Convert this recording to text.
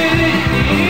You.